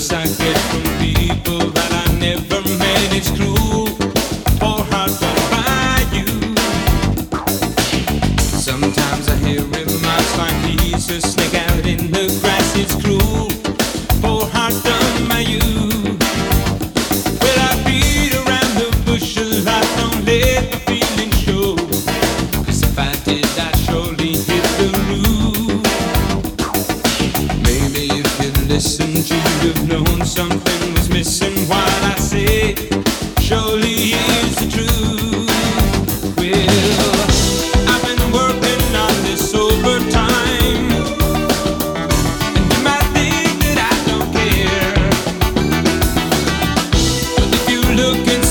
hopes I get from people that I never met. It's cruel.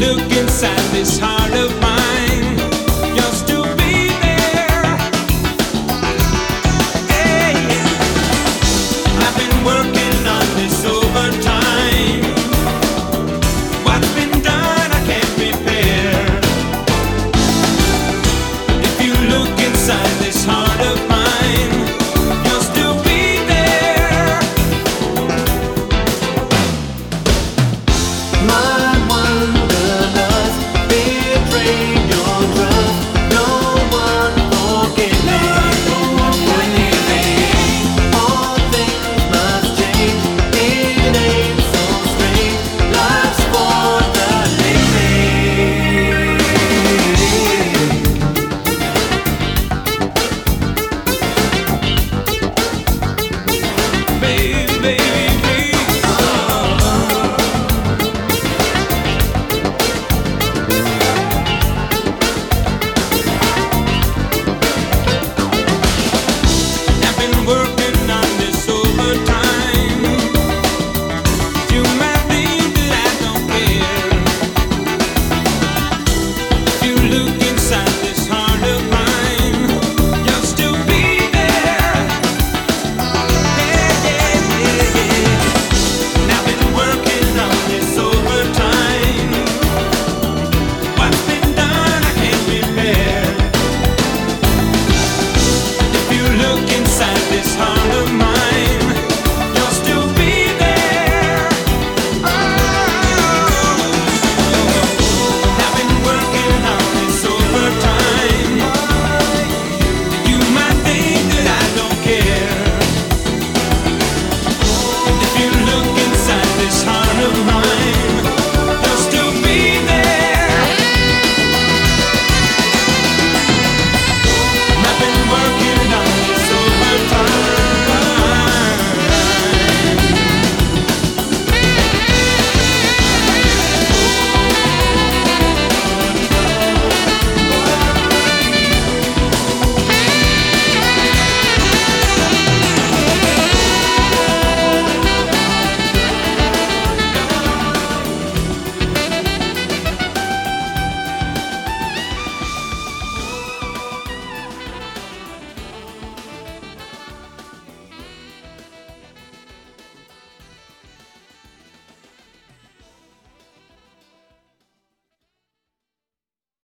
look inside this heart of mine.